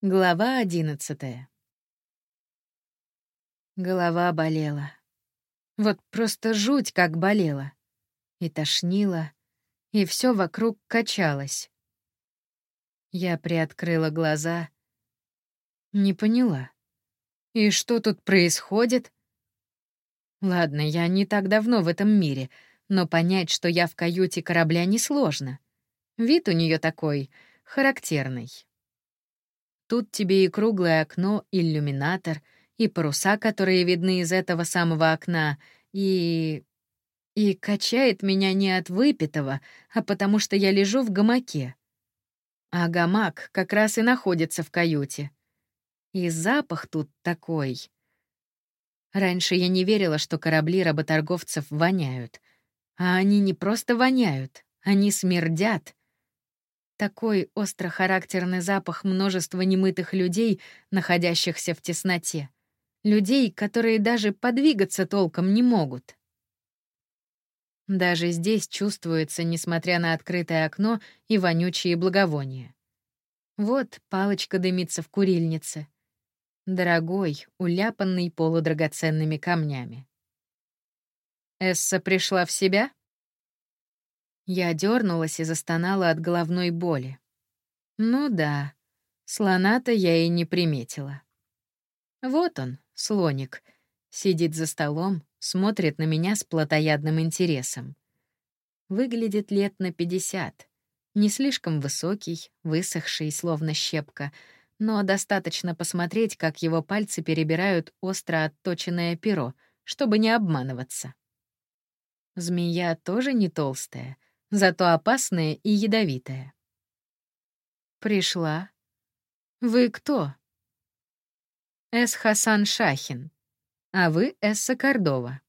Глава одиннадцатая. Голова болела. Вот просто жуть как болела. И тошнило, и все вокруг качалось. Я приоткрыла глаза. Не поняла. И что тут происходит? Ладно, я не так давно в этом мире, но понять, что я в каюте корабля, несложно. Вид у нее такой, характерный. Тут тебе и круглое окно, иллюминатор, и паруса, которые видны из этого самого окна, и... И качает меня не от выпитого, а потому что я лежу в гамаке. А гамак как раз и находится в каюте. И запах тут такой. Раньше я не верила, что корабли работорговцев воняют. А они не просто воняют, они смердят. Такой острохарактерный запах множества немытых людей, находящихся в тесноте. Людей, которые даже подвигаться толком не могут. Даже здесь чувствуется, несмотря на открытое окно и вонючие благовония. Вот палочка дымится в курильнице. Дорогой, уляпанный полудрагоценными камнями. Эсса пришла в себя? Я дернулась и застонала от головной боли. Ну да, слона-то я и не приметила. Вот он, слоник, сидит за столом, смотрит на меня с плотоядным интересом. Выглядит лет на пятьдесят. Не слишком высокий, высохший, словно щепка, но достаточно посмотреть, как его пальцы перебирают остро отточенное перо, чтобы не обманываться. Змея тоже не толстая — зато опасная и ядовитая. Пришла. Вы кто? Эс Хасан Шахин. А вы Эсса Кордова.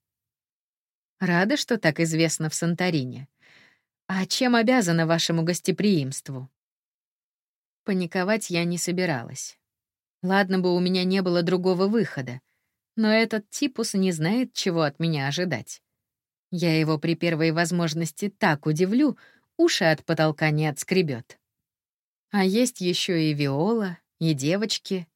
Рада, что так известно в Санторине. А чем обязана вашему гостеприимству? Паниковать я не собиралась. Ладно бы у меня не было другого выхода, но этот типус не знает, чего от меня ожидать. Я его при первой возможности так удивлю, уши от потолка не отскребет. А есть еще и Виола, и девочки.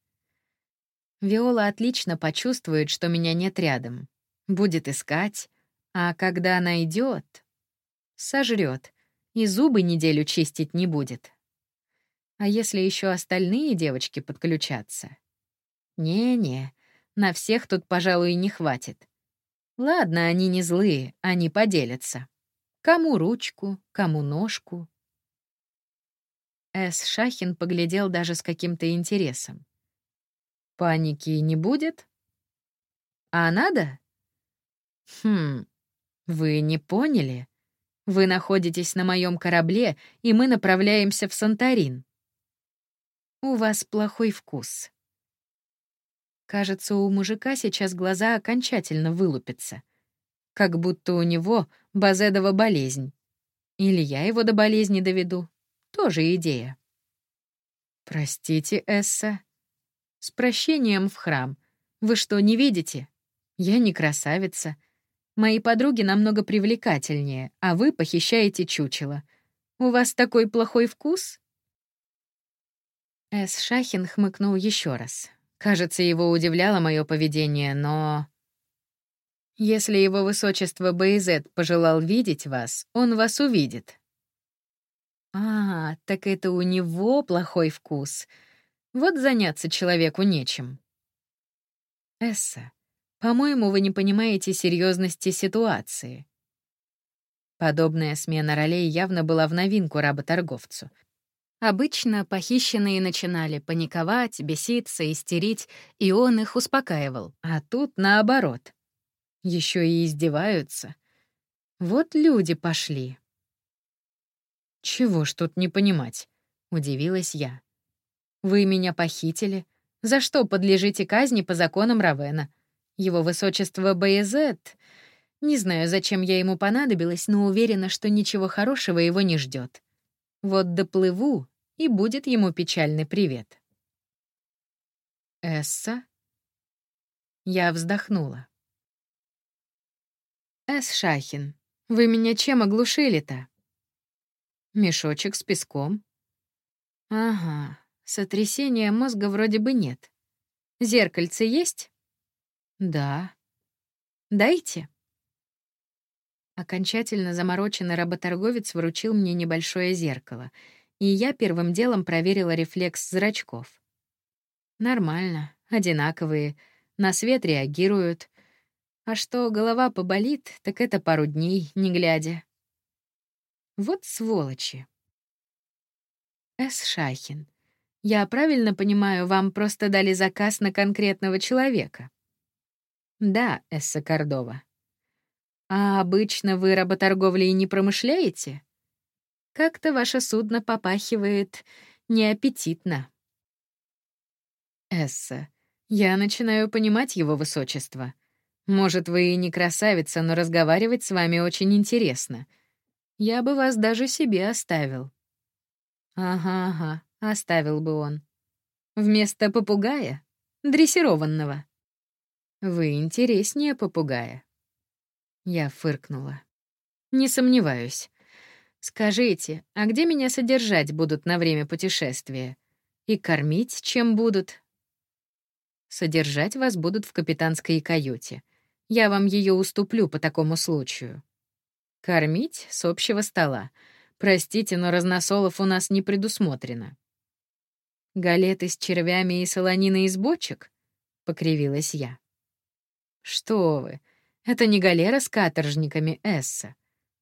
Виола отлично почувствует, что меня нет рядом. Будет искать, а когда найдет, сожрет, и зубы неделю чистить не будет. А если еще остальные девочки подключатся? Не-не, на всех тут, пожалуй, не хватит. Ладно, они не злые, они поделятся. Кому ручку, кому ножку. Эс Шахин поглядел даже с каким-то интересом. Паники не будет? А надо? Хм, вы не поняли? Вы находитесь на моем корабле, и мы направляемся в Санторин. У вас плохой вкус. Кажется, у мужика сейчас глаза окончательно вылупятся. Как будто у него базедова болезнь. Или я его до болезни доведу. Тоже идея. Простите, Эсса. С прощением в храм. Вы что, не видите? Я не красавица. Мои подруги намного привлекательнее, а вы похищаете чучело. У вас такой плохой вкус? Эс Шахин хмыкнул еще раз. Кажется, его удивляло мое поведение, но... Если его высочество Бейзет пожелал видеть вас, он вас увидит. А, так это у него плохой вкус. Вот заняться человеку нечем. Эсса, по-моему, вы не понимаете серьезности ситуации. Подобная смена ролей явно была в новинку работорговцу — Обычно похищенные начинали паниковать, беситься, истерить, и он их успокаивал. А тут наоборот. Еще и издеваются. Вот люди пошли. «Чего ж тут не понимать?» — удивилась я. «Вы меня похитили. За что подлежите казни по законам Равена? Его высочество Баязет... Не знаю, зачем я ему понадобилась, но уверена, что ничего хорошего его не ждет. Вот доплыву, и будет ему печальный привет. «Эсса?» Я вздохнула. «Эс Шахин, вы меня чем оглушили-то?» «Мешочек с песком». «Ага, Сотрясения мозга вроде бы нет. Зеркальце есть? Да. Дайте. Окончательно замороченный работорговец вручил мне небольшое зеркало, и я первым делом проверила рефлекс зрачков. Нормально, одинаковые, на свет реагируют. А что голова поболит, так это пару дней, не глядя. Вот сволочи. С. Шахин. Я правильно понимаю, вам просто дали заказ на конкретного человека? Да, Эсса Кордова. А обычно вы работорговлей не промышляете? Как-то ваше судно попахивает неаппетитно. Эсса, я начинаю понимать его высочество. Может, вы и не красавица, но разговаривать с вами очень интересно. Я бы вас даже себе оставил. Ага, ага, оставил бы он. Вместо попугая? Дрессированного. Вы интереснее попугая. Я фыркнула. Не сомневаюсь. Скажите, а где меня содержать будут на время путешествия? И кормить чем будут? Содержать вас будут в капитанской каюте. Я вам ее уступлю по такому случаю. Кормить с общего стола. Простите, но разносолов у нас не предусмотрено. Галеты с червями и солонина из бочек? Покривилась я. Что вы? Это не галера с каторжниками Эсса.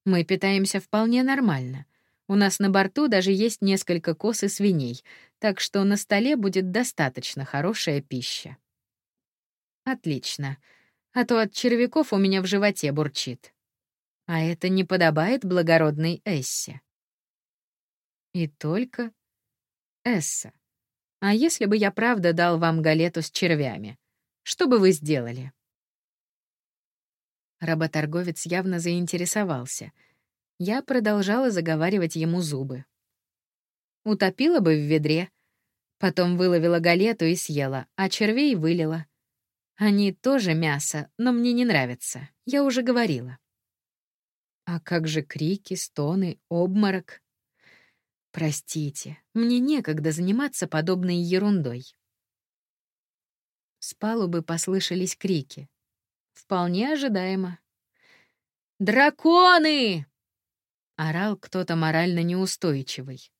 Мы питаемся вполне нормально. У нас на борту даже есть несколько коз и свиней, так что на столе будет достаточно хорошая пища. Отлично. А то от червяков у меня в животе бурчит. А это не подобает благородной Эссе. И только... Эсса, а если бы я правда дал вам галету с червями, что бы вы сделали? Работорговец явно заинтересовался. Я продолжала заговаривать ему зубы. Утопила бы в ведре, потом выловила галету и съела, а червей вылила. Они тоже мясо, но мне не нравятся, я уже говорила. А как же крики, стоны, обморок? Простите, мне некогда заниматься подобной ерундой. С палубы послышались крики. Вполне ожидаемо. «Драконы!» — орал кто-то морально неустойчивый.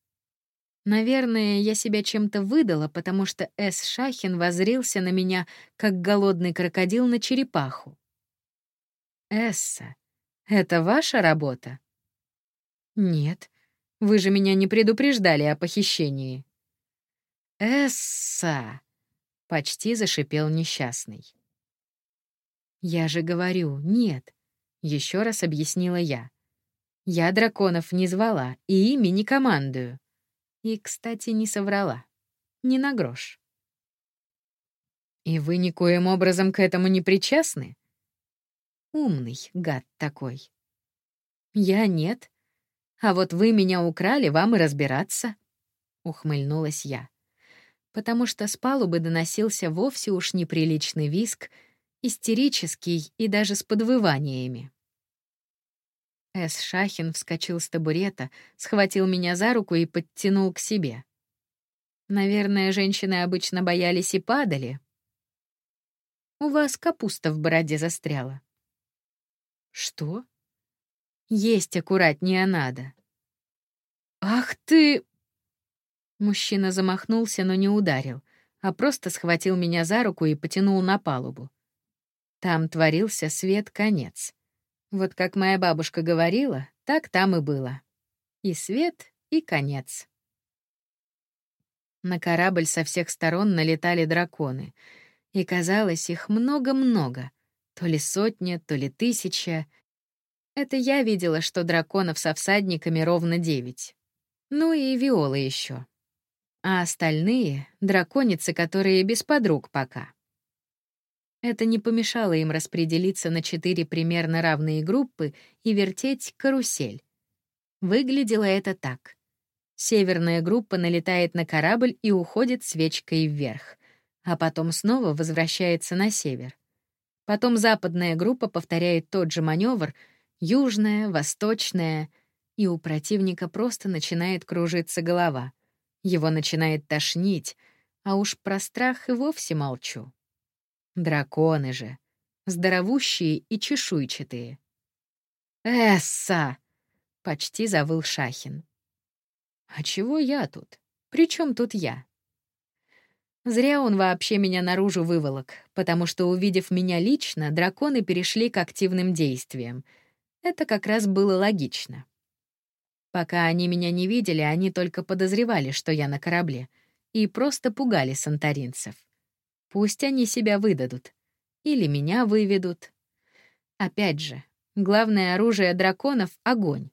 Наверное, я себя чем-то выдала, потому что С. Шахин возрился на меня, как голодный крокодил на черепаху. «Эсса, это ваша работа?» «Нет, вы же меня не предупреждали о похищении». «Эсса!» — почти зашипел несчастный. «Я же говорю, нет», — еще раз объяснила я. «Я драконов не звала и ими не командую». И, кстати, не соврала. Не на грош. «И вы никоим образом к этому не причастны?» Умный гад такой. «Я нет. А вот вы меня украли, вам и разбираться», — ухмыльнулась я. Потому что с палубы доносился вовсе уж неприличный виск — истерический и даже с подвываниями. Эс Шахин вскочил с табурета, схватил меня за руку и подтянул к себе. Наверное, женщины обычно боялись и падали. У вас капуста в бороде застряла. Что? Есть аккуратнее надо. Ах ты! Мужчина замахнулся, но не ударил, а просто схватил меня за руку и потянул на палубу. Там творился свет-конец. Вот как моя бабушка говорила, так там и было. И свет, и конец. На корабль со всех сторон налетали драконы, и казалось, их много-много, то ли сотня, то ли тысяча. Это я видела, что драконов со всадниками ровно девять. Ну и виолы еще. А остальные — драконицы, которые без подруг пока. Это не помешало им распределиться на четыре примерно равные группы и вертеть карусель. Выглядело это так. Северная группа налетает на корабль и уходит свечкой вверх, а потом снова возвращается на север. Потом западная группа повторяет тот же маневр, южная, восточная, и у противника просто начинает кружиться голова. Его начинает тошнить, а уж про страх и вовсе молчу. Драконы же, здоровущие и чешуйчатые. «Эсса!» — почти завыл Шахин. «А чего я тут? При чем тут я?» Зря он вообще меня наружу выволок, потому что, увидев меня лично, драконы перешли к активным действиям. Это как раз было логично. Пока они меня не видели, они только подозревали, что я на корабле, и просто пугали санторинцев. Пусть они себя выдадут. Или меня выведут. Опять же, главное оружие драконов — огонь.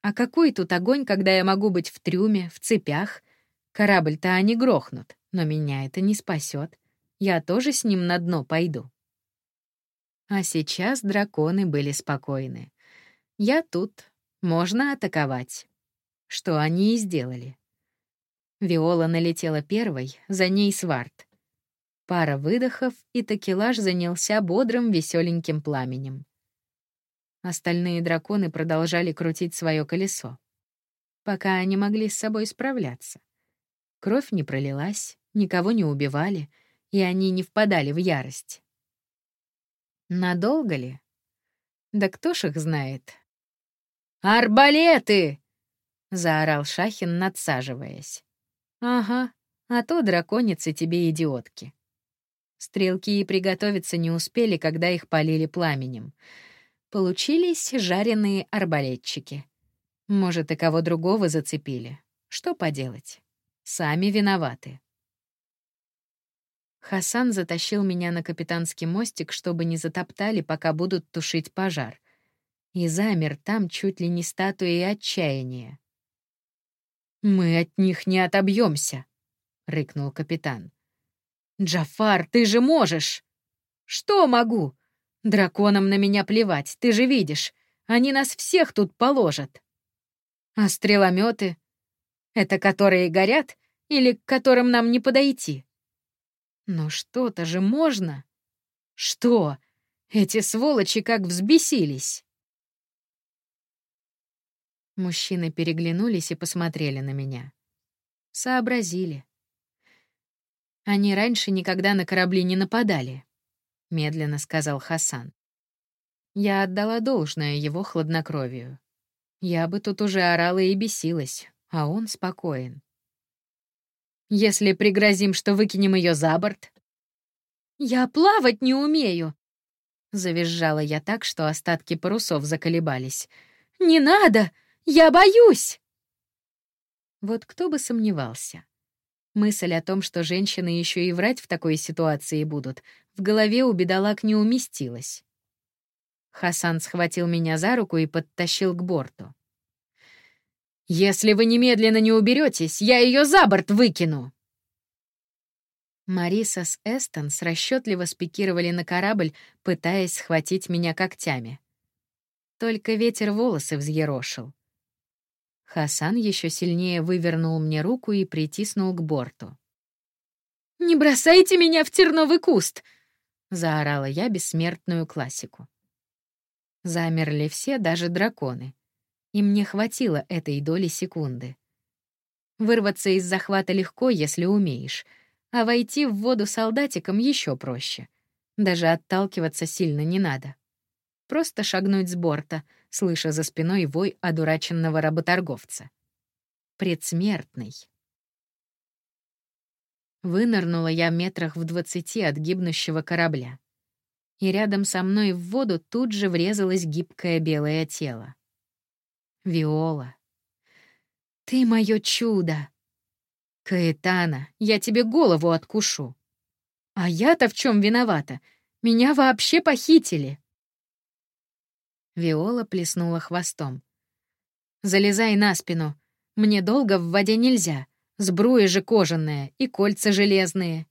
А какой тут огонь, когда я могу быть в трюме, в цепях? Корабль-то они грохнут, но меня это не спасет. Я тоже с ним на дно пойду. А сейчас драконы были спокойны. Я тут, можно атаковать. Что они и сделали. Виола налетела первой, за ней Сварт. Пара выдохов, и такелаж занялся бодрым, веселеньким пламенем. Остальные драконы продолжали крутить свое колесо. Пока они могли с собой справляться. Кровь не пролилась, никого не убивали, и они не впадали в ярость. Надолго ли? Да кто ж их знает? «Арбалеты!» — заорал Шахин, надсаживаясь. «Ага, а то драконицы тебе идиотки». Стрелки и приготовиться не успели, когда их полили пламенем. Получились жареные арбалетчики. Может, и кого другого зацепили. Что поделать? Сами виноваты. Хасан затащил меня на капитанский мостик, чтобы не затоптали, пока будут тушить пожар и замер там чуть ли не статуей отчаяния. «Мы от них не отобьемся, рыкнул капитан. «Джафар, ты же можешь!» «Что могу? Драконам на меня плевать, ты же видишь. Они нас всех тут положат». «А стрелометы? Это которые горят или к которым нам не подойти?» «Но что-то же можно!» «Что? Эти сволочи как взбесились!» Мужчины переглянулись и посмотрели на меня. Сообразили. Они раньше никогда на корабли не нападали, медленно сказал Хасан. Я отдала должное его хладнокровию. Я бы тут уже орала и бесилась, а он спокоен. Если пригрозим, что выкинем ее за борт? Я плавать не умею, завизжала я так, что остатки парусов заколебались. Не надо! Я боюсь!» Вот кто бы сомневался. Мысль о том, что женщины еще и врать в такой ситуации будут, в голове у бедолаг не уместилась. Хасан схватил меня за руку и подтащил к борту. «Если вы немедленно не уберетесь, я ее за борт выкину!» Мариса с Эстон расчетливо спикировали на корабль, пытаясь схватить меня когтями. Только ветер волосы взъерошил. Хасан еще сильнее вывернул мне руку и притиснул к борту. «Не бросайте меня в терновый куст!» — заорала я бессмертную классику. Замерли все, даже драконы. И мне хватило этой доли секунды. Вырваться из захвата легко, если умеешь, а войти в воду солдатиком еще проще. Даже отталкиваться сильно не надо. Просто шагнуть с борта — слыша за спиной вой одураченного работорговца. Предсмертный. Вынырнула я метрах в двадцати от гибнущего корабля. И рядом со мной в воду тут же врезалось гибкое белое тело. Виола. «Ты мое чудо!» «Каэтана, я тебе голову откушу!» «А я-то в чем виновата? Меня вообще похитили!» Виола плеснула хвостом. «Залезай на спину. Мне долго в воде нельзя. Сбруя же кожаная и кольца железные».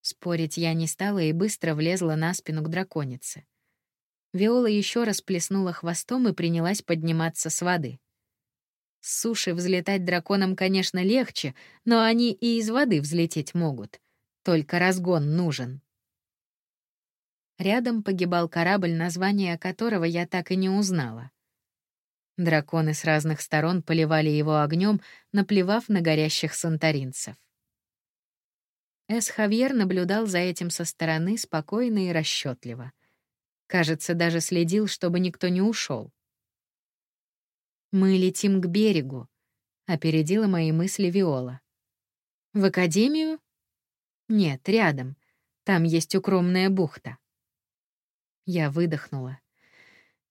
Спорить я не стала и быстро влезла на спину к драконице. Виола еще раз плеснула хвостом и принялась подниматься с воды. С суши взлетать драконам, конечно, легче, но они и из воды взлететь могут. Только разгон нужен. Рядом погибал корабль, название которого я так и не узнала. Драконы с разных сторон поливали его огнем, наплевав на горящих санторинцев. Эс Хавьер наблюдал за этим со стороны спокойно и расчетливо. Кажется, даже следил, чтобы никто не ушел. «Мы летим к берегу», — опередила мои мысли Виола. «В академию?» «Нет, рядом. Там есть укромная бухта». Я выдохнула.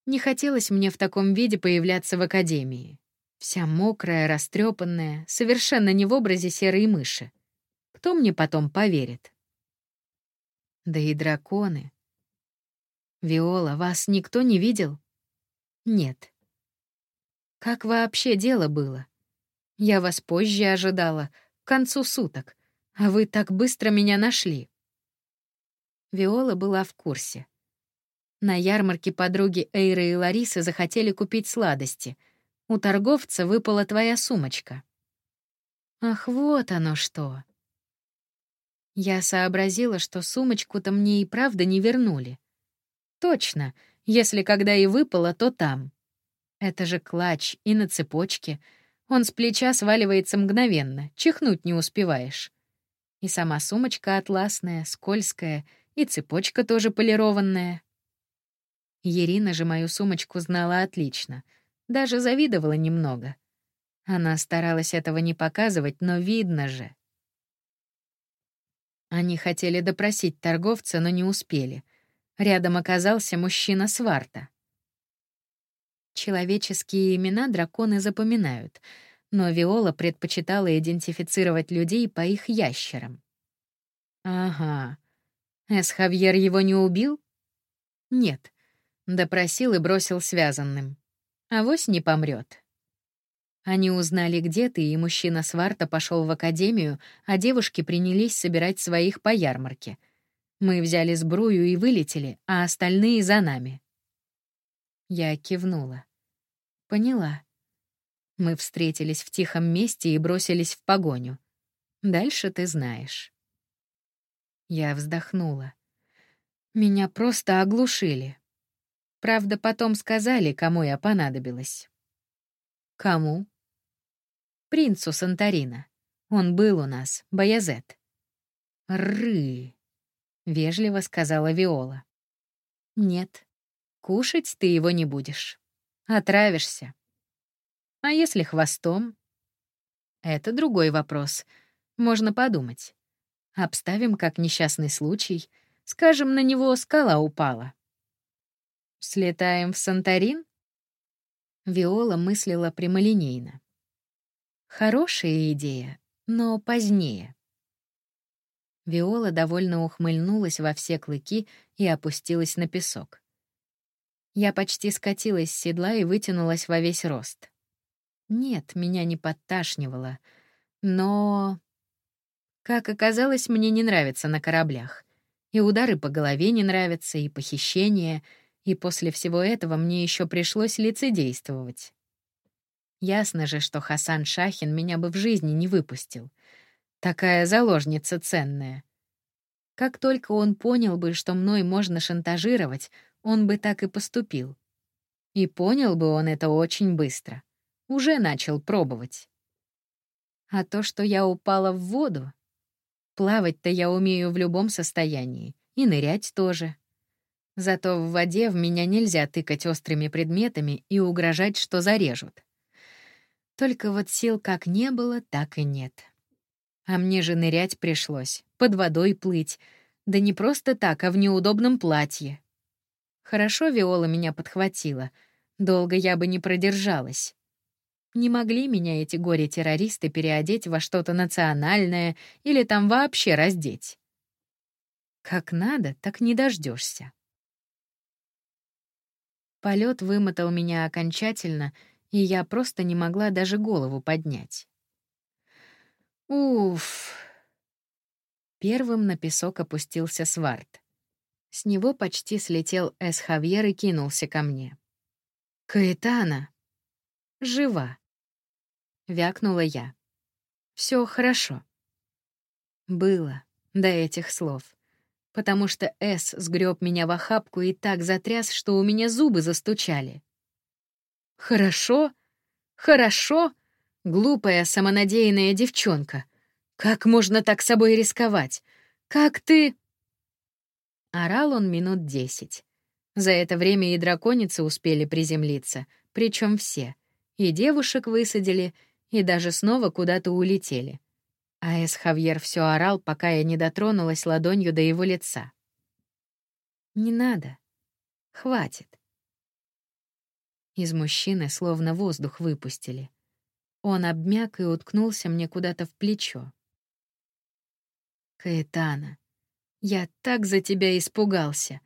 Не хотелось мне в таком виде появляться в академии. Вся мокрая, растрепанная, совершенно не в образе серой мыши. Кто мне потом поверит? Да и драконы. Виола, вас никто не видел? Нет. Как вообще дело было? Я вас позже ожидала, к концу суток, а вы так быстро меня нашли. Виола была в курсе. На ярмарке подруги Эйры и Ларисы захотели купить сладости. У торговца выпала твоя сумочка. Ах, вот оно что. Я сообразила, что сумочку-то мне и правда не вернули. Точно, если когда и выпало, то там. Это же клатч и на цепочке. Он с плеча сваливается мгновенно, чихнуть не успеваешь. И сама сумочка атласная, скользкая, и цепочка тоже полированная. Ирина же мою сумочку знала отлично, даже завидовала немного. Она старалась этого не показывать, но видно же. Они хотели допросить торговца, но не успели. Рядом оказался мужчина Сварта. Человеческие имена драконы запоминают, но Виола предпочитала идентифицировать людей по их ящерам. Ага. Эс-Хавьер его не убил? Нет. Допросил и бросил связанным. Авось не помрет. Они узнали, где ты, и мужчина Сварта пошел в академию, а девушки принялись собирать своих по ярмарке. Мы взяли сбрую и вылетели, а остальные за нами. Я кивнула. Поняла. Мы встретились в тихом месте и бросились в погоню. Дальше ты знаешь. Я вздохнула. Меня просто оглушили. Правда, потом сказали, кому я понадобилась. Кому? принцу Санторина. Он был у нас, Баязет. Ры, вежливо сказала Виола. Нет, кушать ты его не будешь. Отравишься. А если хвостом? Это другой вопрос. Можно подумать. Обставим как несчастный случай. Скажем, на него скала упала. Слетаем в Санторин? Виола мыслила прямолинейно. Хорошая идея, но позднее. Виола довольно ухмыльнулась во все клыки и опустилась на песок. Я почти скатилась с седла и вытянулась во весь рост. Нет, меня не подташнивало, но... Как оказалось, мне не нравится на кораблях. И удары по голове не нравятся, и похищения, и после всего этого мне еще пришлось лицедействовать. Ясно же, что Хасан Шахин меня бы в жизни не выпустил. Такая заложница ценная. Как только он понял бы, что мной можно шантажировать, он бы так и поступил. И понял бы он это очень быстро. Уже начал пробовать. А то, что я упала в воду... Плавать-то я умею в любом состоянии, и нырять тоже. Зато в воде в меня нельзя тыкать острыми предметами и угрожать, что зарежут. Только вот сил как не было, так и нет. А мне же нырять пришлось, под водой плыть. Да не просто так, а в неудобном платье. Хорошо Виола меня подхватила. Долго я бы не продержалась. Не могли меня эти горе-террористы переодеть во что-то национальное или там вообще раздеть. Как надо, так не дождешься. Полет вымотал меня окончательно — и я просто не могла даже голову поднять. Уф. Первым на песок опустился Сварт. С него почти слетел Эс Хавьер и кинулся ко мне. «Каэтана!» «Жива!» — вякнула я. Все хорошо». Было до этих слов, потому что Эс сгреб меня в охапку и так затряс, что у меня зубы застучали. Хорошо? Хорошо? Глупая, самонадеянная девчонка. Как можно так собой рисковать? Как ты...» Орал он минут десять. За это время и драконицы успели приземлиться, причем все. И девушек высадили, и даже снова куда-то улетели. А Эс Хавьер все орал, пока я не дотронулась ладонью до его лица. «Не надо. Хватит». Из мужчины словно воздух выпустили. Он обмяк и уткнулся мне куда-то в плечо. «Каэтана, я так за тебя испугался.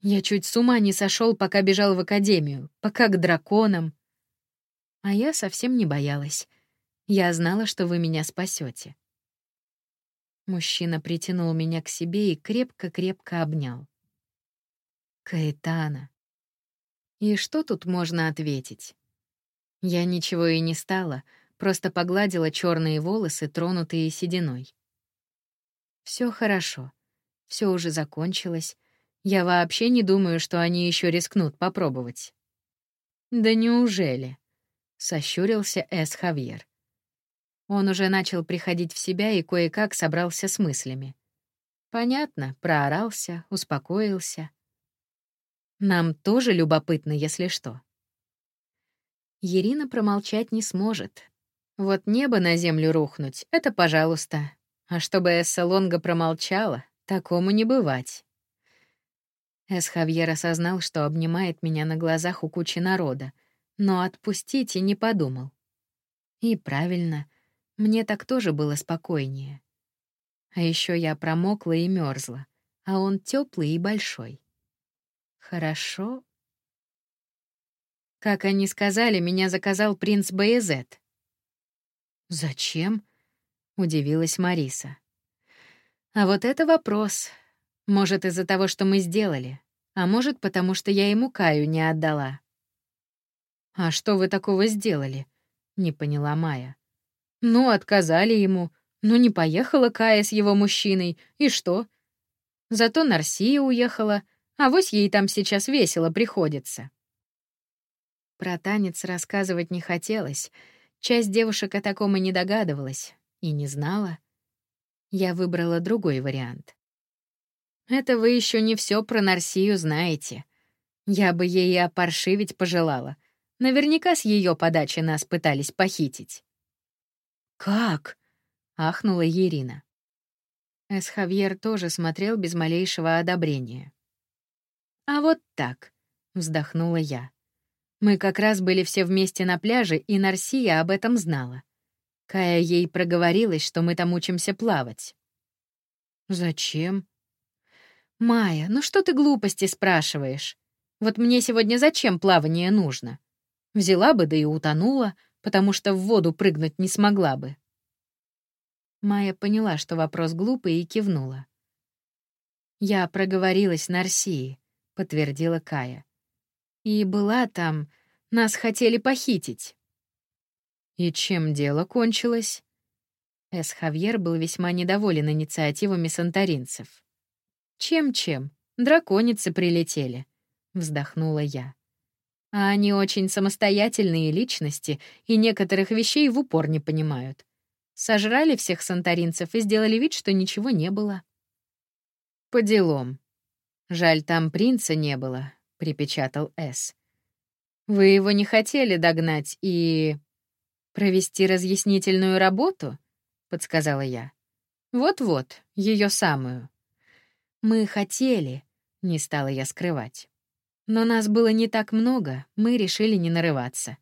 Я чуть с ума не сошел, пока бежал в академию, пока к драконам. А я совсем не боялась. Я знала, что вы меня спасете. Мужчина притянул меня к себе и крепко-крепко обнял. Каэтана. И что тут можно ответить? Я ничего и не стала, просто погладила черные волосы, тронутые сединой. Все хорошо. Все уже закончилось. Я вообще не думаю, что они еще рискнут попробовать. Да неужели? сощурился Эс Хавьер. Он уже начал приходить в себя и кое-как собрался с мыслями. Понятно, проорался, успокоился. Нам тоже любопытно, если что. Ирина промолчать не сможет. Вот небо на землю рухнуть — это пожалуйста. А чтобы Эсса Лонга промолчала, такому не бывать. Эс Хавьер осознал, что обнимает меня на глазах у кучи народа, но отпустить и не подумал. И правильно, мне так тоже было спокойнее. А еще я промокла и мерзла, а он теплый и большой. Хорошо. Как они сказали, меня заказал принц Баезет. Зачем? удивилась Мариса. А вот это вопрос. Может, из-за того, что мы сделали, а может, потому что я ему Каю не отдала. «А что вы такого сделали?» — не поняла Майя. «Ну, отказали ему. Ну, не поехала Кая с его мужчиной. И что? Зато Нарсия уехала, а вось ей там сейчас весело приходится». Про танец рассказывать не хотелось. Часть девушек о таком и не догадывалась, и не знала. Я выбрала другой вариант. Это вы еще не все про Нарсию знаете. Я бы ей и опаршивить пожелала — Наверняка с ее подачи нас пытались похитить. «Как?» — ахнула Ирина. Эсхавьер тоже смотрел без малейшего одобрения. «А вот так», — вздохнула я. Мы как раз были все вместе на пляже, и Нарсия об этом знала. Кая ей проговорилась, что мы там учимся плавать. «Зачем?» «Майя, ну что ты глупости спрашиваешь? Вот мне сегодня зачем плавание нужно? Взяла бы, да и утонула, потому что в воду прыгнуть не смогла бы. Майя поняла, что вопрос глупый, и кивнула. «Я проговорилась на Арсии», — подтвердила Кая. «И была там. Нас хотели похитить». «И чем дело кончилось?» Эс Хавьер был весьма недоволен инициативами санторинцев. «Чем-чем? Драконицы прилетели», — вздохнула я. А они очень самостоятельные личности и некоторых вещей в упор не понимают. Сожрали всех санторинцев и сделали вид, что ничего не было. «По делам. Жаль, там принца не было», — припечатал С. «Вы его не хотели догнать и...» «Провести разъяснительную работу?» — подсказала я. «Вот-вот, ее самую». «Мы хотели», — не стала я скрывать. Но нас было не так много, мы решили не нарываться.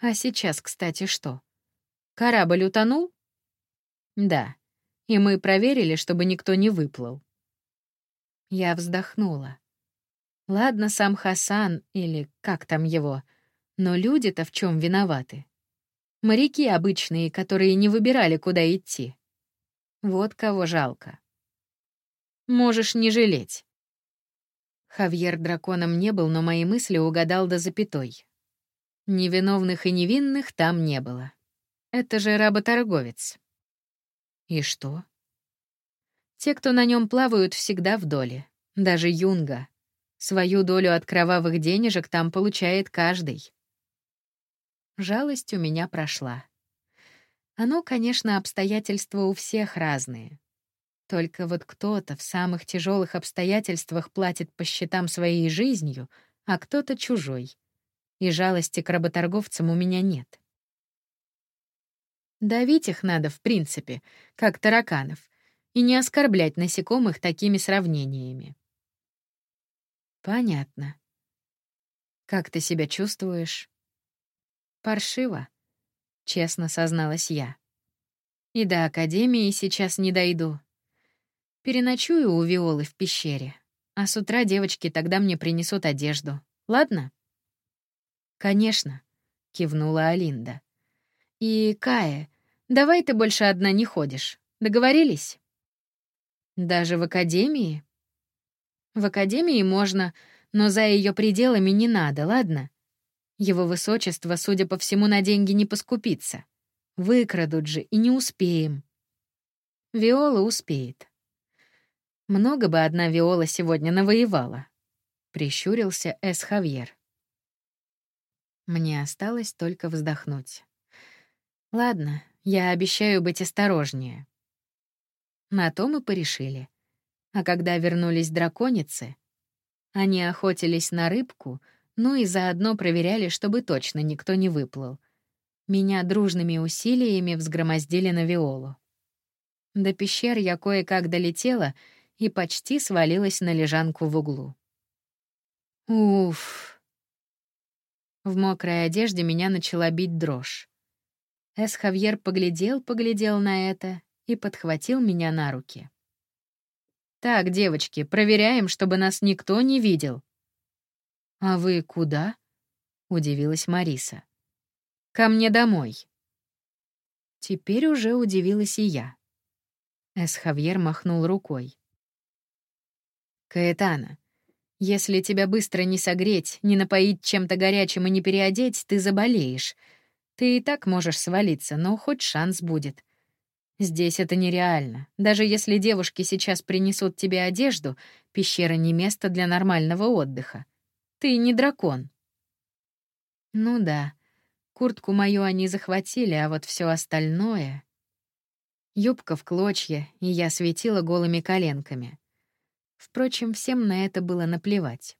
А сейчас, кстати, что? Корабль утонул? Да. И мы проверили, чтобы никто не выплыл. Я вздохнула. Ладно, сам Хасан, или как там его, но люди-то в чем виноваты? Моряки обычные, которые не выбирали, куда идти. Вот кого жалко. Можешь не жалеть. Хавьер драконом не был, но мои мысли угадал до запятой. Невиновных и невинных там не было. Это же работорговец. И что? Те, кто на нем плавают, всегда в доле. Даже Юнга. Свою долю от кровавых денежек там получает каждый. Жалость у меня прошла. Оно, конечно, обстоятельства у всех разные. Только вот кто-то в самых тяжелых обстоятельствах платит по счетам своей жизнью, а кто-то чужой. И жалости к работорговцам у меня нет. Давить их надо, в принципе, как тараканов, и не оскорблять насекомых такими сравнениями. Понятно. Как ты себя чувствуешь? Паршиво, честно созналась я. И до академии сейчас не дойду. Переночую у Виолы в пещере, а с утра девочки тогда мне принесут одежду. Ладно? Конечно, кивнула Алинда. И, Кая, давай ты больше одна не ходишь. Договорились? Даже в академии? В академии можно, но за ее пределами не надо, ладно? Его высочество, судя по всему, на деньги не поскупится. Выкрадут же, и не успеем. Виола успеет. Много бы одна Виола сегодня навоевала. Прищурился Эс Хавьер. Мне осталось только вздохнуть. Ладно, я обещаю быть осторожнее. На то мы порешили. А когда вернулись драконицы, они охотились на рыбку, ну и заодно проверяли, чтобы точно никто не выплыл. Меня дружными усилиями взгромоздили на Виолу. До пещер я кое-как долетела и почти свалилась на лежанку в углу. Уф. В мокрой одежде меня начала бить дрожь. Эс Хавьер поглядел-поглядел на это и подхватил меня на руки. «Так, девочки, проверяем, чтобы нас никто не видел». «А вы куда?» — удивилась Мариса. «Ко мне домой». Теперь уже удивилась и я. Эс Хавьер махнул рукой. «Каэтана, если тебя быстро не согреть, не напоить чем-то горячим и не переодеть, ты заболеешь. Ты и так можешь свалиться, но хоть шанс будет. Здесь это нереально. Даже если девушки сейчас принесут тебе одежду, пещера не место для нормального отдыха. Ты не дракон. Ну да, куртку мою они захватили, а вот все остальное... Юбка в клочья, и я светила голыми коленками. Впрочем, всем на это было наплевать.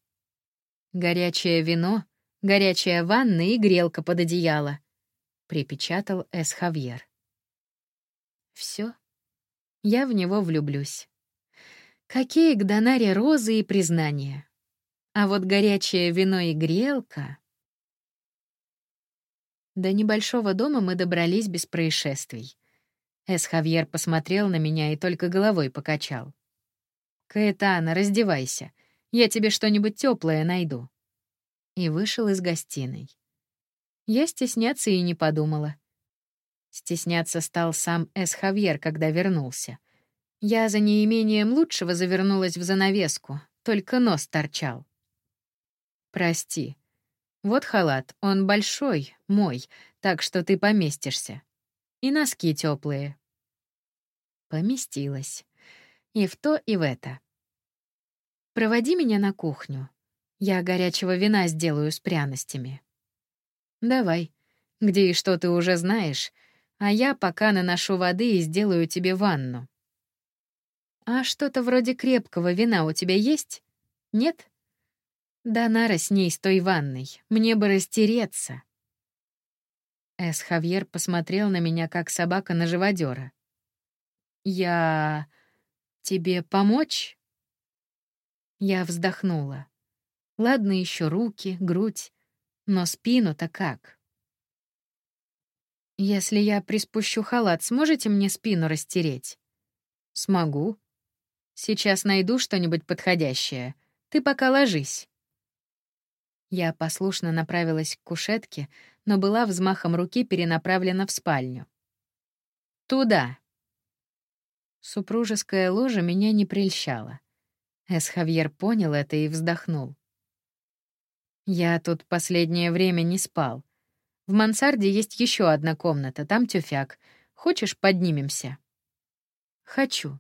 Горячее вино, горячая ванна и грелка под одеяло —— припечатал Эс Хавьер. Все, я в него влюблюсь. Какие к Донаре розы и признания. А вот горячее вино и грелка... До небольшого дома мы добрались без происшествий. Эс Хавьер посмотрел на меня и только головой покачал. «Каэтана, раздевайся. Я тебе что-нибудь теплое найду». И вышел из гостиной. Я стесняться и не подумала. Стесняться стал сам Эс Хавьер, когда вернулся. Я за неимением лучшего завернулась в занавеску, только нос торчал. «Прости. Вот халат, он большой, мой, так что ты поместишься. И носки теплые. Поместилась. И в то, и в это. «Проводи меня на кухню. Я горячего вина сделаю с пряностями». Давай. Где и что ты уже знаешь, а я пока наношу воды и сделаю тебе ванну. А что-то вроде крепкого вина у тебя есть? Нет? Да нара с ней с той ванной. Мне бы растереться. Эс Хавьер посмотрел на меня, как собака на живодера. «Я... тебе помочь?» Я вздохнула. Ладно еще руки, грудь. Но спину-то как? Если я приспущу халат, сможете мне спину растереть? Смогу. Сейчас найду что-нибудь подходящее. Ты пока ложись. Я послушно направилась к кушетке, но была взмахом руки перенаправлена в спальню. Туда. Супружеская ложа меня не прельщала. Эсхавьер понял это и вздохнул. Я тут последнее время не спал. В мансарде есть еще одна комната, там тюфяк. Хочешь, поднимемся? Хочу,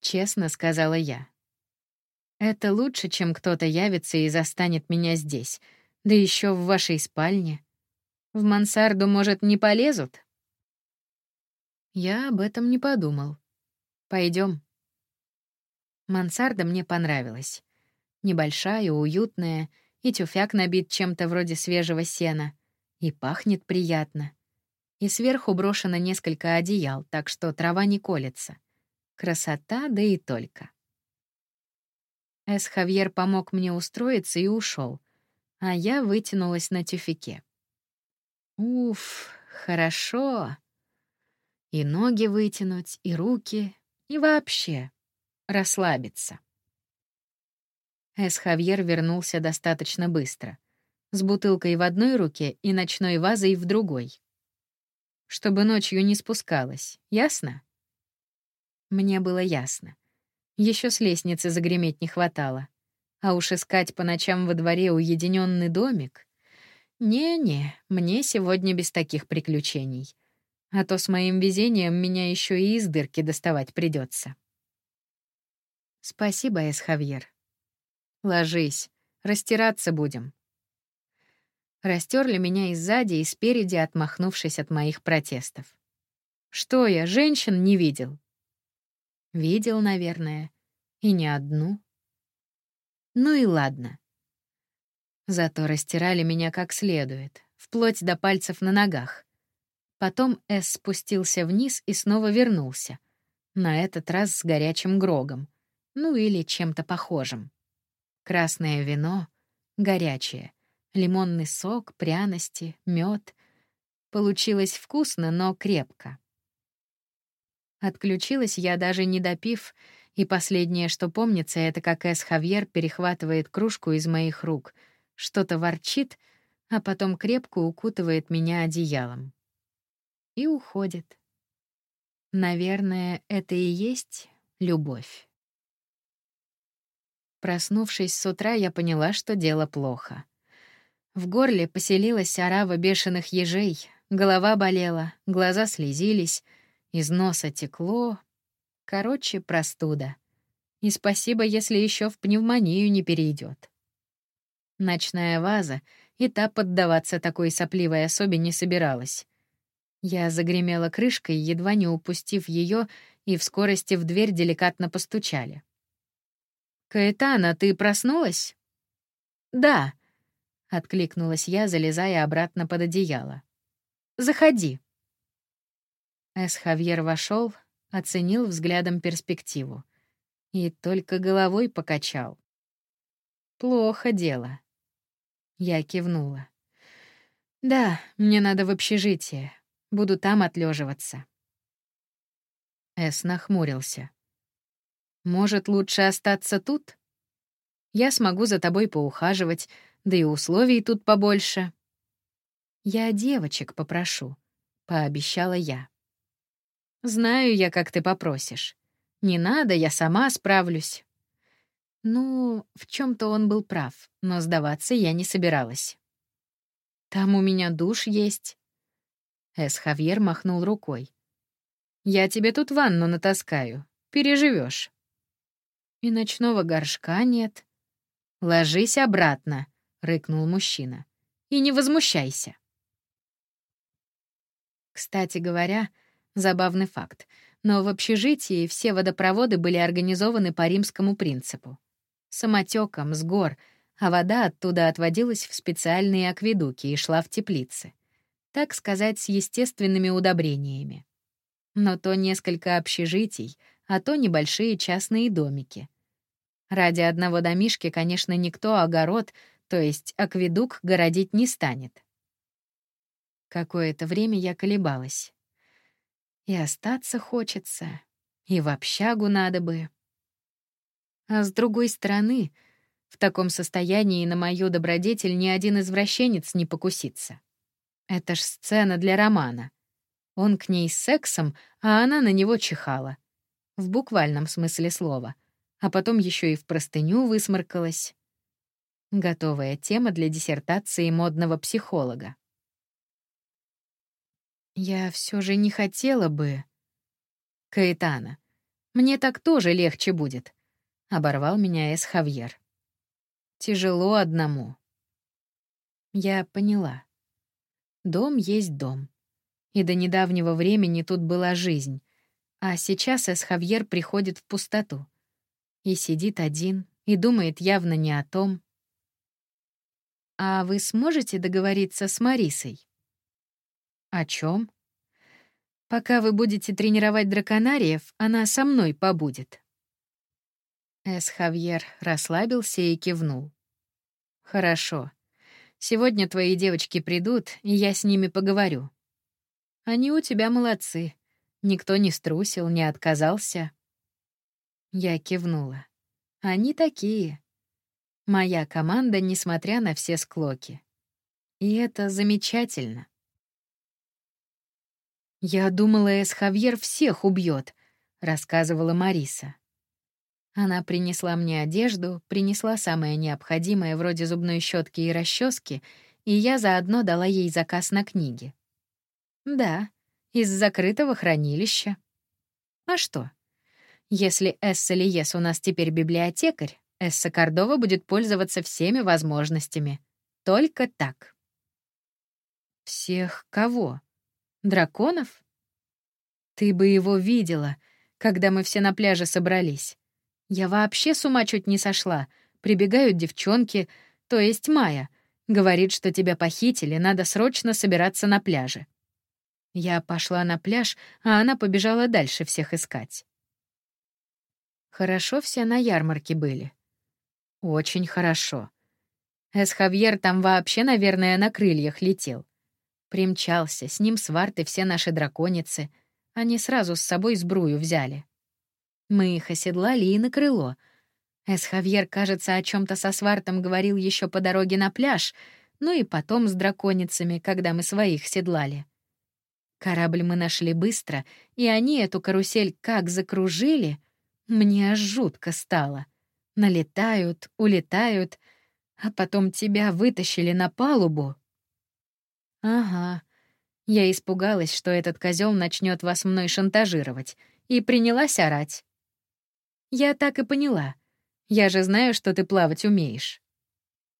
честно сказала я. Это лучше, чем кто-то явится и застанет меня здесь, да еще в вашей спальне. В мансарду, может, не полезут? Я об этом не подумал. Пойдем. Мансарда мне понравилась. Небольшая, уютная, и тюфяк набит чем-то вроде свежего сена. И пахнет приятно. И сверху брошено несколько одеял, так что трава не колется. Красота, да и только. Эс Хавьер помог мне устроиться и ушел, а я вытянулась на тюфике. Уф, хорошо. И ноги вытянуть, и руки, и вообще расслабиться. Эс Хавьер вернулся достаточно быстро, с бутылкой в одной руке и ночной вазой в другой. Чтобы ночью не спускалась, ясно? Мне было ясно. Еще с лестницы загреметь не хватало. А уж искать по ночам во дворе уединенный домик не-не, мне сегодня без таких приключений. А то с моим везением меня еще и из дырки доставать придется. Спасибо, Эсхавьер. Ложись, растираться будем. Растерли меня и сзади, и спереди, отмахнувшись от моих протестов. Что я, женщин не видел? Видел, наверное, и не одну. Ну и ладно. Зато растирали меня как следует, вплоть до пальцев на ногах. Потом Эс спустился вниз и снова вернулся. На этот раз с горячим грогом. Ну или чем-то похожим. Красное вино, горячее, лимонный сок, пряности, мед. Получилось вкусно, но крепко. Отключилась я даже не допив, и последнее, что помнится, это как Эс Хавьер перехватывает кружку из моих рук — что-то ворчит, а потом крепко укутывает меня одеялом. И уходит. Наверное, это и есть любовь. Проснувшись с утра, я поняла, что дело плохо. В горле поселилась орава бешеных ежей, голова болела, глаза слезились, из носа текло. Короче, простуда. И спасибо, если еще в пневмонию не перейдет. Ночная ваза, и та поддаваться такой сопливой особе не собиралась. Я загремела крышкой, едва не упустив ее, и в скорости в дверь деликатно постучали. «Каэтана, ты проснулась?» «Да», — откликнулась я, залезая обратно под одеяло. «Заходи». Эс Хавьер вошел, оценил взглядом перспективу и только головой покачал. Плохо дело. Я кивнула. Да, мне надо в общежитие. Буду там отлеживаться. Эс нахмурился. Может, лучше остаться тут? Я смогу за тобой поухаживать, да и условий тут побольше. Я девочек попрошу, пообещала я. Знаю я, как ты попросишь. Не надо, я сама справлюсь. Ну, в чем то он был прав, но сдаваться я не собиралась. «Там у меня душ есть». Эс Хавьер махнул рукой. «Я тебе тут ванну натаскаю. Переживешь. «И ночного горшка нет». «Ложись обратно», — рыкнул мужчина. «И не возмущайся». Кстати говоря, забавный факт, но в общежитии все водопроводы были организованы по римскому принципу самотеком с гор, а вода оттуда отводилась в специальные акведуки и шла в теплицы. Так сказать, с естественными удобрениями. Но то несколько общежитий, а то небольшие частные домики. Ради одного домишки, конечно, никто огород, то есть акведук, городить не станет. Какое-то время я колебалась. И остаться хочется, и в общагу надо бы. А с другой стороны, в таком состоянии на мою добродетель ни один извращенец не покусится. Это ж сцена для романа. Он к ней с сексом, а она на него чихала. В буквальном смысле слова. А потом еще и в простыню высморкалась. Готовая тема для диссертации модного психолога. Я все же не хотела бы... Каэтана, мне так тоже легче будет. — оборвал меня Эс Хавьер. «Тяжело одному». Я поняла. Дом есть дом. И до недавнего времени тут была жизнь. А сейчас Эсхавьер приходит в пустоту. И сидит один, и думает явно не о том. «А вы сможете договориться с Марисой?» «О чем? «Пока вы будете тренировать драконариев, она со мной побудет». Эсхавьер расслабился и кивнул. «Хорошо. Сегодня твои девочки придут, и я с ними поговорю. Они у тебя молодцы. Никто не струсил, не отказался. Я кивнула. Они такие. Моя команда, несмотря на все склоки. И это замечательно. «Я думала, Эсхавьер всех убьет, рассказывала Мариса. Она принесла мне одежду, принесла самое необходимое, вроде зубной щетки и расчески, и я заодно дала ей заказ на книги. Да, из закрытого хранилища. А что? Если Эсса Лиес у нас теперь библиотекарь, Эсса Кордова будет пользоваться всеми возможностями. Только так. Всех кого? Драконов? Ты бы его видела, когда мы все на пляже собрались. Я вообще с ума чуть не сошла. Прибегают девчонки, то есть Майя. Говорит, что тебя похитили, надо срочно собираться на пляже. Я пошла на пляж, а она побежала дальше всех искать. Хорошо все на ярмарке были. Очень хорошо. Эсхавьер там вообще, наверное, на крыльях летел. Примчался, с ним сварты все наши драконицы. Они сразу с собой сбрую взяли. Мы их оседлали и на крыло. Эсхавьер, кажется, о чем то со свартом говорил еще по дороге на пляж, ну и потом с драконицами, когда мы своих седлали. Корабль мы нашли быстро, и они эту карусель как закружили, мне аж жутко стало. Налетают, улетают, а потом тебя вытащили на палубу. Ага. Я испугалась, что этот козел начнет вас мной шантажировать, и принялась орать. Я так и поняла. Я же знаю, что ты плавать умеешь.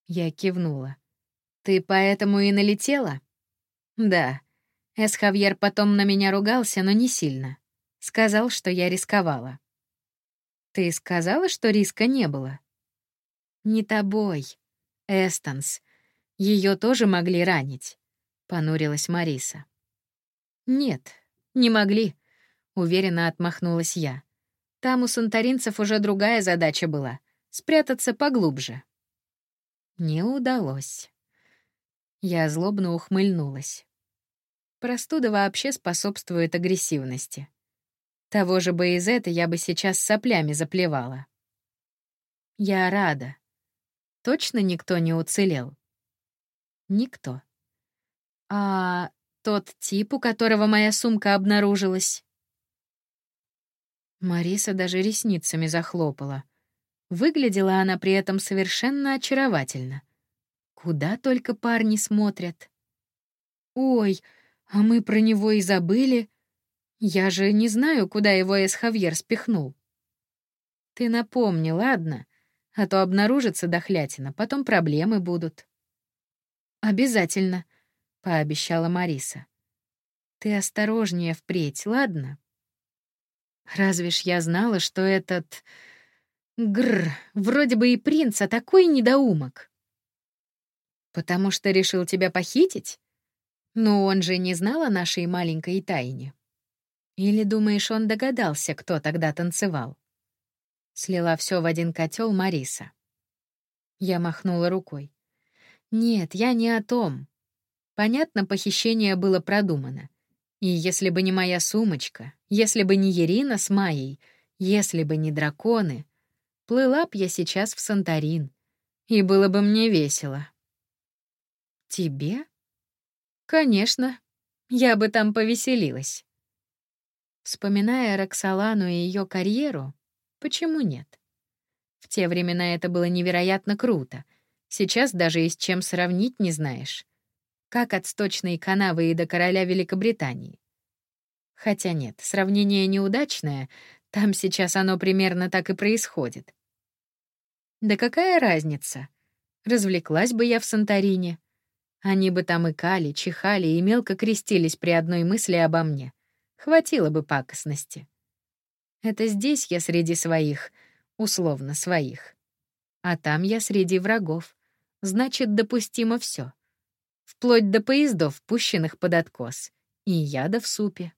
Я кивнула. Ты поэтому и налетела? Да. Эсхавьер потом на меня ругался, но не сильно. Сказал, что я рисковала. Ты сказала, что риска не было? Не тобой. Эстонс. Ее тоже могли ранить, понурилась Мариса. Нет, не могли, уверенно отмахнулась я. Там у санторинцев уже другая задача была — спрятаться поглубже. Не удалось. Я злобно ухмыльнулась. Простуда вообще способствует агрессивности. Того же Боизета я бы сейчас соплями заплевала. Я рада. Точно никто не уцелел? Никто. А тот тип, у которого моя сумка обнаружилась? Мариса даже ресницами захлопала. Выглядела она при этом совершенно очаровательно. Куда только парни смотрят. «Ой, а мы про него и забыли. Я же не знаю, куда его Эсхавьер спихнул». «Ты напомни, ладно? А то обнаружится дохлятина, потом проблемы будут». «Обязательно», — пообещала Мариса. «Ты осторожнее впредь, ладно?» Разве ж я знала, что этот... Гр, вроде бы и принц, а такой недоумок. Потому что решил тебя похитить? Но он же не знал о нашей маленькой тайне. Или думаешь, он догадался, кто тогда танцевал? Слила все в один котел Мариса. Я махнула рукой. Нет, я не о том. Понятно, похищение было продумано. И если бы не моя сумочка, если бы не Ирина с Майей, если бы не драконы, плыла б я сейчас в Санторин, и было бы мне весело. Тебе? Конечно, я бы там повеселилась. Вспоминая Роксолану и ее карьеру, почему нет? В те времена это было невероятно круто. Сейчас даже и с чем сравнить не знаешь как от сточной канавы и до короля Великобритании. Хотя нет, сравнение неудачное, там сейчас оно примерно так и происходит. Да какая разница? Развлеклась бы я в Санторине. Они бы там икали, чихали и мелко крестились при одной мысли обо мне. Хватило бы пакостности. Это здесь я среди своих, условно своих. А там я среди врагов. Значит, допустимо все, Вплоть до поездов, пущенных под откос, и яда в супе.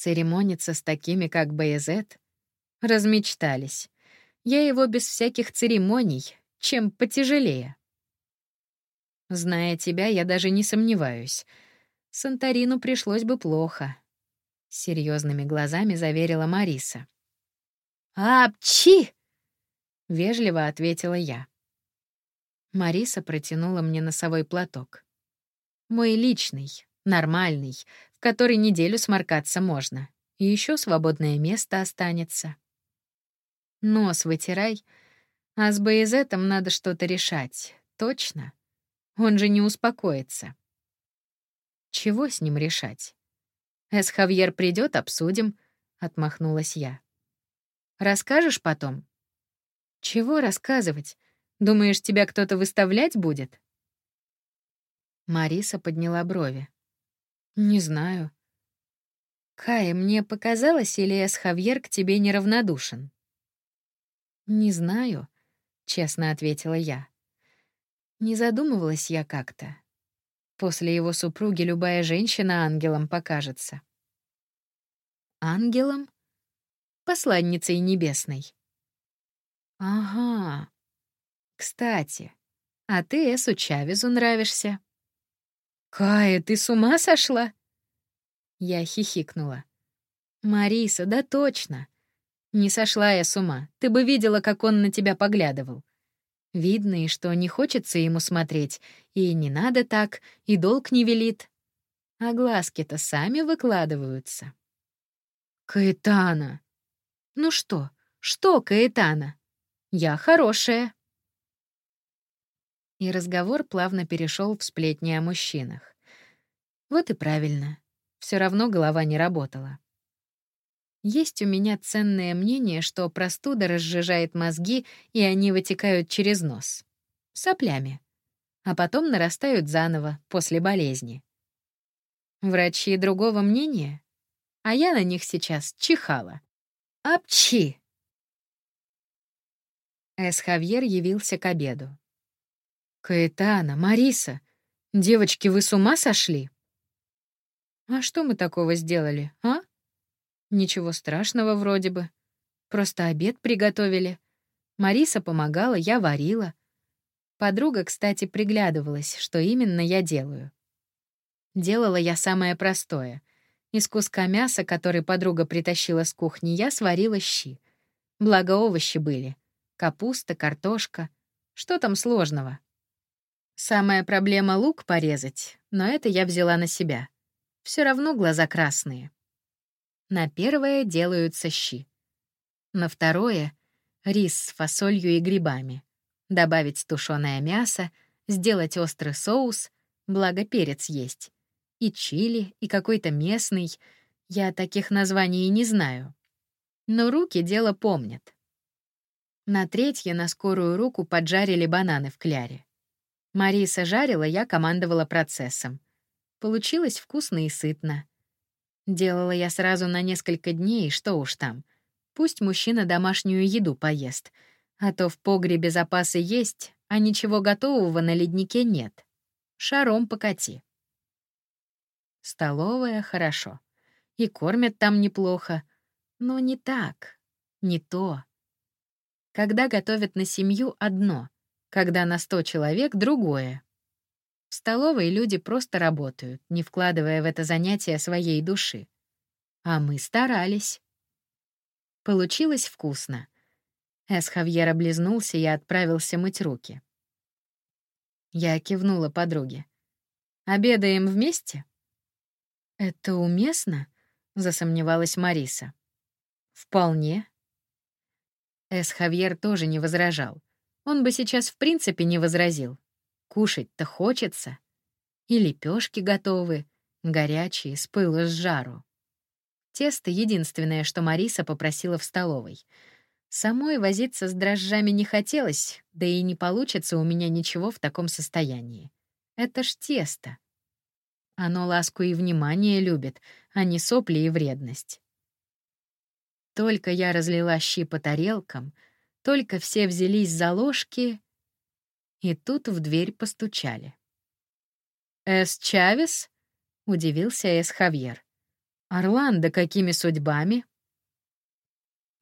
Церемониться с такими, как Баязет? Размечтались. Я его без всяких церемоний, чем потяжелее. Зная тебя, я даже не сомневаюсь. Санторину пришлось бы плохо. Серьезными глазами заверила Мариса. «Апчи!» — вежливо ответила я. Мариса протянула мне носовой платок. Мой личный, нормальный, в который неделю сморкаться можно. И еще свободное место останется. Нос вытирай, а с Боязетом надо что-то решать. Точно? Он же не успокоится. Чего с ним решать? Эс Хавьер придет, обсудим, отмахнулась я. Расскажешь потом? Чего рассказывать? Думаешь, тебя кто-то выставлять будет? Мариса подняла брови. Не знаю. Кай, мне показалось, или Эс Хавьер к тебе неравнодушен? Не знаю, честно ответила я. Не задумывалась я как-то. После его супруги любая женщина ангелом покажется. Ангелом? Посланницей небесной. Ага. Кстати, а ты Эсу Чавезу нравишься. Кая, ты с ума сошла? Я хихикнула. Мариса, да точно. Не сошла я с ума. Ты бы видела, как он на тебя поглядывал. Видно и что не хочется ему смотреть, и не надо так, и долг не велит. А глазки-то сами выкладываются. Каэтана. Ну что, что, Каэтана? Я хорошая. И разговор плавно перешел в сплетни о мужчинах. Вот и правильно. Все равно голова не работала. Есть у меня ценное мнение, что простуда разжижает мозги, и они вытекают через нос. Соплями. А потом нарастают заново, после болезни. Врачи другого мнения? А я на них сейчас чихала. Апчи! Эс Хавьер явился к обеду. «Каэтана, Мариса, девочки, вы с ума сошли?» «А что мы такого сделали, а?» Ничего страшного вроде бы. Просто обед приготовили. Мариса помогала, я варила. Подруга, кстати, приглядывалась, что именно я делаю. Делала я самое простое. Из куска мяса, который подруга притащила с кухни, я сварила щи. Благо овощи были. Капуста, картошка. Что там сложного? Самая проблема — лук порезать, но это я взяла на себя. Все равно глаза красные. На первое делаются щи. На второе — рис с фасолью и грибами. Добавить тушеное мясо, сделать острый соус, благо перец есть. И чили, и какой-то местный. Я таких названий не знаю. Но руки дело помнят. На третье на скорую руку поджарили бананы в кляре. Мариса жарила, я командовала процессом. Получилось вкусно и сытно. Делала я сразу на несколько дней, что уж там. Пусть мужчина домашнюю еду поест, а то в погребе запасы есть, а ничего готового на леднике нет. Шаром покати. Столовая хорошо. И кормят там неплохо. Но не так. Не то. Когда готовят на семью — одно, когда на сто человек — другое. В столовой люди просто работают, не вкладывая в это занятие своей души. А мы старались. Получилось вкусно. Эс Хавьер облизнулся и отправился мыть руки. Я кивнула подруге. «Обедаем вместе?» «Это уместно?» — засомневалась Мариса. «Вполне». Эс Хавьер тоже не возражал. Он бы сейчас в принципе не возразил. Кушать-то хочется. И лепешки готовы, горячие, с пыла с жару. Тесто — единственное, что Мариса попросила в столовой. Самой возиться с дрожжами не хотелось, да и не получится у меня ничего в таком состоянии. Это ж тесто. Оно ласку и внимание любит, а не сопли и вредность. Только я разлила щи по тарелкам, только все взялись за ложки, и тут в дверь постучали. «Эс Чавес?» — удивился Эс Хавьер. «Орландо, какими судьбами?»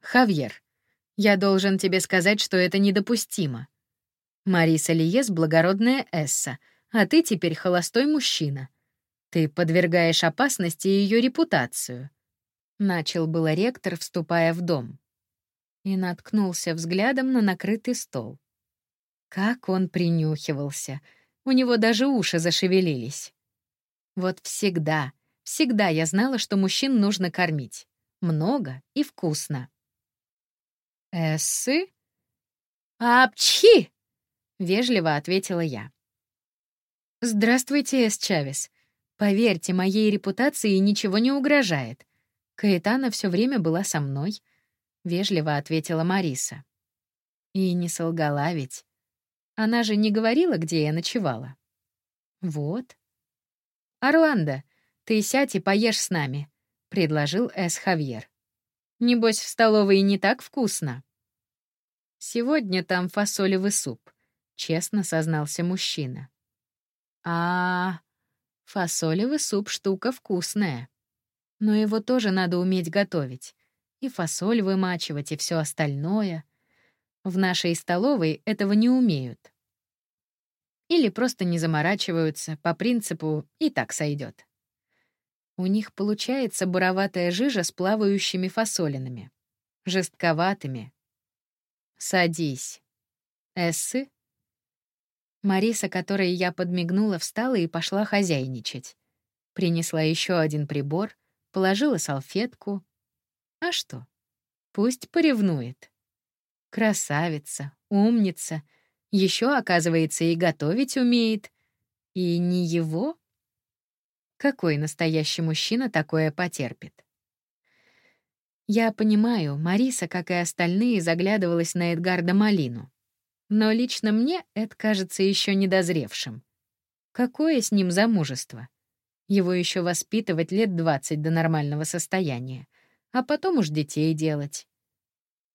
«Хавьер, я должен тебе сказать, что это недопустимо. Мариса Лиес — благородная Эсса, а ты теперь холостой мужчина. Ты подвергаешь опасности ее репутацию. Начал было ректор, вступая в дом. И наткнулся взглядом на накрытый стол. Как он принюхивался. У него даже уши зашевелились. Вот всегда, всегда я знала, что мужчин нужно кормить. Много и вкусно. «Эссы?» «Апчхи!» — вежливо ответила я. «Здравствуйте, Эс Чавес. Поверьте, моей репутации ничего не угрожает. Каэтана все время была со мной», — вежливо ответила Мариса. И не солгала ведь. Она же не говорила, где я ночевала. Вот. «Орландо, ты сядь и поешь с нами», — предложил Эс Хавьер. Небось, в столовой не так вкусно. Сегодня там фасолевый суп, честно сознался мужчина. А, фасолевый суп штука вкусная. Но его тоже надо уметь готовить. И фасоль вымачивать, и все остальное. В нашей столовой этого не умеют. Или просто не заморачиваются по принципу «и так сойдет. У них получается буроватая жижа с плавающими фасолинами. Жестковатыми. «Садись. Эссы?» Мариса, которой я подмигнула, встала и пошла хозяйничать. Принесла еще один прибор, положила салфетку. А что? Пусть поревнует. Красавица, умница. Еще, оказывается, и готовить умеет. И не его? Какой настоящий мужчина такое потерпит? Я понимаю, Мариса, как и остальные, заглядывалась на Эдгарда Малину. Но лично мне это кажется еще недозревшим. Какое с ним замужество? Его еще воспитывать лет двадцать до нормального состояния, а потом уж детей делать.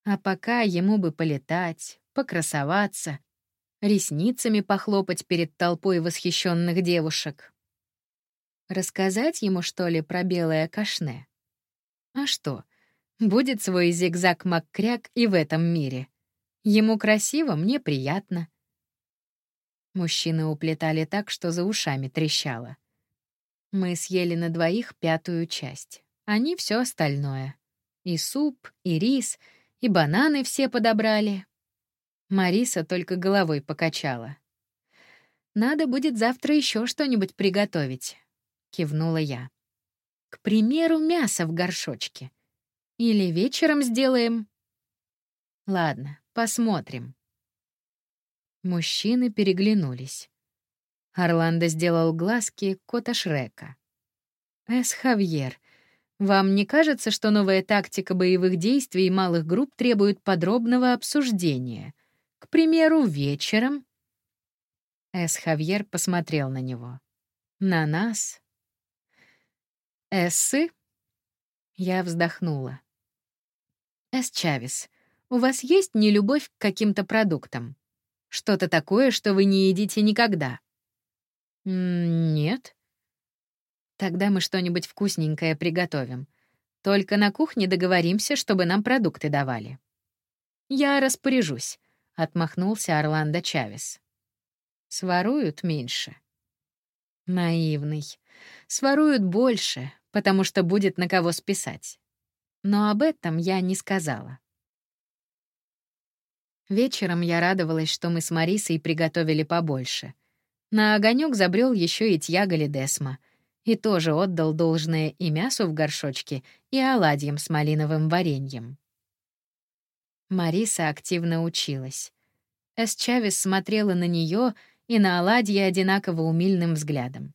А пока ему бы полетать, покрасоваться, ресницами похлопать перед толпой восхищенных девушек, Рассказать ему, что ли, про белое кашне? А что, будет свой зигзаг маккряк и в этом мире. Ему красиво, мне приятно. Мужчины уплетали так, что за ушами трещало. Мы съели на двоих пятую часть. Они все остальное. И суп, и рис, и бананы все подобрали. Мариса только головой покачала. Надо будет завтра еще что-нибудь приготовить кивнула я. К примеру, мясо в горшочке. Или вечером сделаем. Ладно, посмотрим. Мужчины переглянулись. Орландо сделал глазки кота Шрека. «Эс Хавьер, вам не кажется, что новая тактика боевых действий малых групп требует подробного обсуждения? К примеру, вечером?» Эс Хавьер посмотрел на него. На нас, Эссы?» Я вздохнула. «Эс Чавес, у вас есть нелюбовь к каким-то продуктам? Что-то такое, что вы не едите никогда?» «Нет». «Тогда мы что-нибудь вкусненькое приготовим. Только на кухне договоримся, чтобы нам продукты давали». «Я распоряжусь», — отмахнулся Орландо Чавес. «Своруют меньше». Наивный. Своруют больше, потому что будет на кого списать. Но об этом я не сказала. Вечером я радовалась, что мы с Марисой приготовили побольше. На огонек забрел еще и Тьяго Ледесма и тоже отдал должное и мясу в горшочке, и оладьям с малиновым вареньем. Мариса активно училась. Эс Чавес смотрела на нее и на оладьи одинаково умильным взглядом.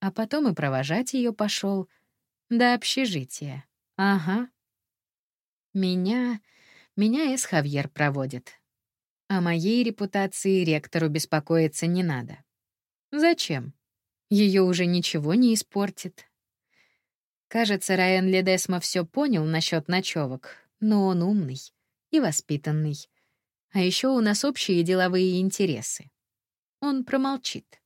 А потом и провожать ее пошел — до общежития. Ага. Меня... меня Эс Хавьер проводит. О моей репутации ректору беспокоиться не надо. Зачем? Ее уже ничего не испортит. Кажется, Райан Ледесма все понял насчет ночевок, но он умный и воспитанный. А еще у нас общие деловые интересы. Он промолчит.